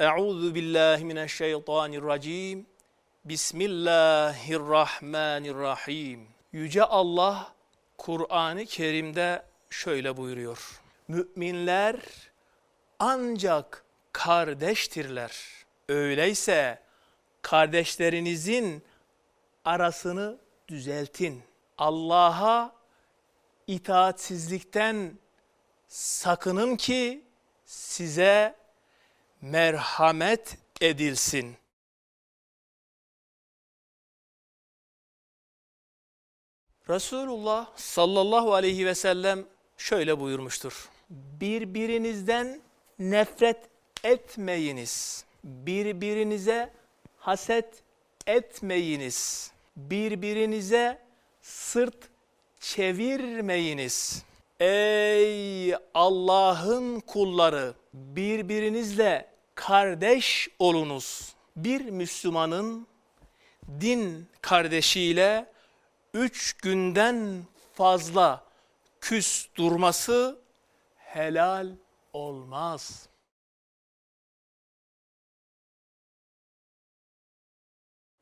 Euzu billahi mineşşeytanirracim. Bismillahirrahmanirrahim. Yüce Allah Kur'an-ı Kerim'de şöyle buyuruyor. Müminler ancak kardeştirler. Öyleyse kardeşlerinizin arasını düzeltin. Allah'a itaatsizlikten sakının ki size merhamet edilsin. Resulullah sallallahu aleyhi ve sellem şöyle buyurmuştur. Birbirinizden nefret etmeyiniz. Birbirinize haset etmeyiniz. Birbirinize sırt çevirmeyiniz. Ey Allah'ın kulları birbirinizle kardeş olunuz. Bir Müslümanın din kardeşiyle üç günden fazla küs durması helal olmaz.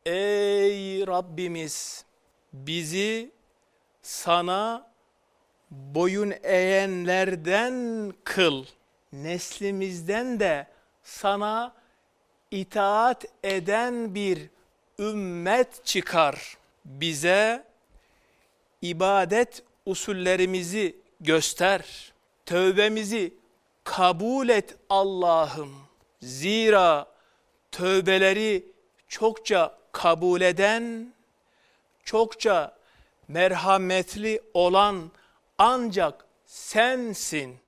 Ey Rabbimiz bizi sana boyun eğenlerden kıl. Neslimizden de sana itaat eden bir ümmet çıkar. Bize ibadet usullerimizi göster. Tövbemizi kabul et Allah'ım. Zira tövbeleri çokça kabul eden, çokça merhametli olan ancak sensin.